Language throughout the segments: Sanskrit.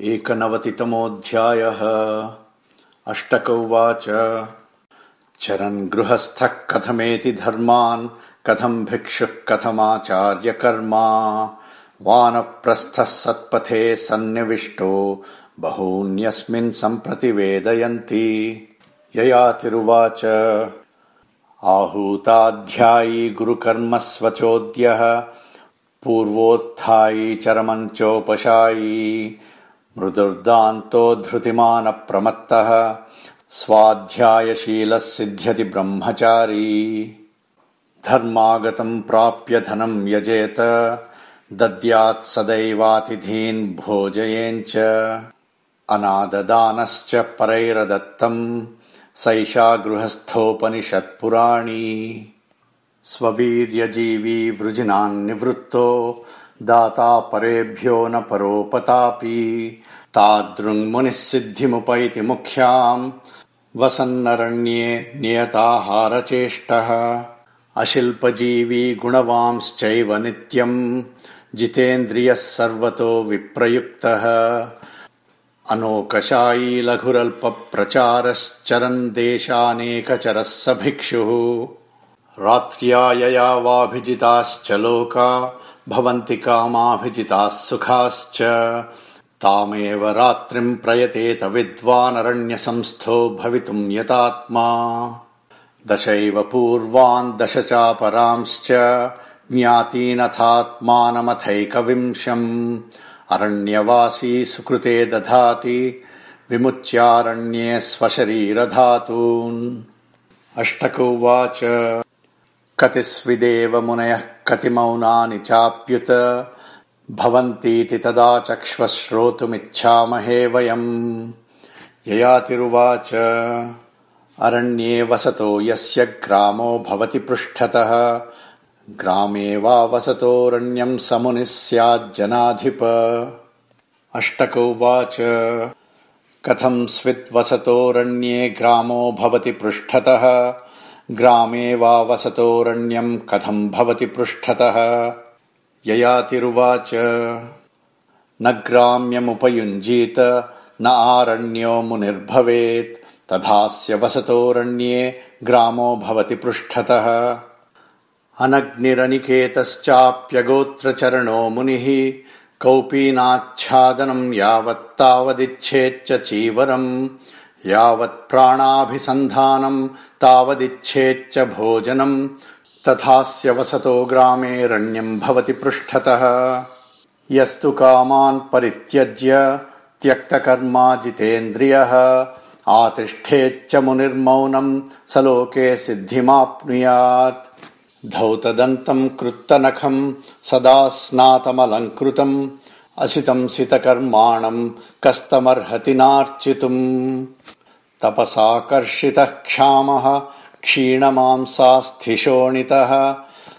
एकनवतितमोऽध्यायः। अष्टक उवाच चरन् गृहस्थः कथमेति धर्मान् कथम् भिक्षुः कथमाचार्यकर्मा। वानप्रस्थः सत्पथे सन्निविष्टो बहून्यस्मिन् सम्प्रति वेदयन्ति ययातिरुवाच आहूताध्यायी गुरुकर्म स्वचोद्यः पूर्वोत्थायी चरमञ्चोपशायी मृदुर्दान्तो धृतिमानप्रमत्तः स्वाध्यायशीलः सिद्ध्यति ब्रह्मचारी। धर्मागतम् प्राप्य धनम् यजेत दद्यात् सदैवातिथीन् भोजयेञ्च अनाददानश्च परैरदत्तम् सैषा गृहस्थोपनिषत्पुराणी। स्ववीर्यजीवी वृजिनान्निवृत्तो दाता परेभ्यो न परोपतापि। तादृङ्मुनिः सिद्धिमुपैति मुख्याम्। वसन्नरण्ये नियताहारचेष्टः। अशिल्पजीवी गुणवांश्चैव नित्यम्। जितेन्द्रियः सर्वतो विप्रयुक्तः। अनोकशायी लघुरल्पप्रचारश्चरन् देशानेकचरः स भिक्षुः रात्र्यायया वाभिजिताश्च लोका भवन्ति कामाभिजिताः सुखाश्च तामेव रात्रिम् प्रयतेत विद्वानरण्यसंस्थो भवितुम् यतात्मा। दशैव पूर्वान् दश चापरांश्च ज्ञातीनथात्मानमथैकविंशम्। अरण्यवासी सुकृते दधाति विमुच्यारण्ये स्वशरीरधातून्। अष्टक कतिस्विदेव मुनयः कतिमौनानि चाप्युत। भवन्तीति तदा चक्ष्व श्रोतुमिच्छामहे वयम्। ययातिरुवाच। अरण्ये वसतो यस्य ग्रामो भवति पृष्ठतः। ग्रामे वा वसतोरण्यम् स मुनिः स्याज्जनाधिप। अष्टक उवाच कथम् स्विद्वसतोरण्ये ग्रामो भवति पृष्ठतः ग्रामे वा वसतोरण्यम् कथम् भवति पृष्ठतः? ययातिरुवाच। न ग्राम्यमुपयुञ्जीत न आरण्यो मुनिर्भवेत्। तथास्य वसतोरण्ये ग्रामो भवति पृष्ठतः। अनग्निरनिकेतश्चाप्यगोत्रचरणो मुनिः कौपीनाच्छादनम् यावत्तावदिच्छेच्च चीवरम् यावत्प्राणाभिसन्धानम् तावदिच्छेच्च भोजनम् तथास्य वसतो ग्रामेरण्यम् भवति पृष्ठतः। यस्तु कामान् परित्यज्य त्यक्तकर्मा जितेन्द्रियः आतिष्ठेच्च मुनिर्मौनम् स लोके सिद्धिमाप्नुयात्। धौतदन्तम् कृत्तनखम् सदा स्नातमलङ्कृतम् असितम् सितकर्माणम् कस्तमर्हति नार्चितुम्। तपसाकर्षितः क्षामः क्षीणमांसास्थिशोणितः।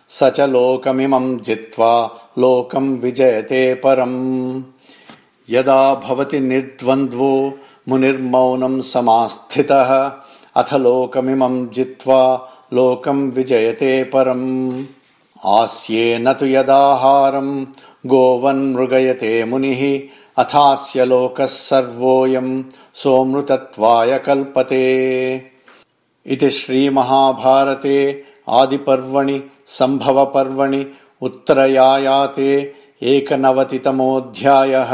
स च लोकमिमम् जित्वा लोकम् विजयते परम्। यदा भवति निर्द्वन्द्वो मुनिर्मौनम् समास्थितः अथ लोकमिमम् जित्वा लोकम् विजयते परम् आस्येन तु यदाहारम् गोवन्मृगयते मुनिः अथास्य लोकः सर्वोऽयम् सोऽमृतत्वाय कल्पते। इति श्रीमहाभारते आदिपर्वणि सम्भवपर्वणि उत्तरयायाते एकनवतितमोऽध्यायः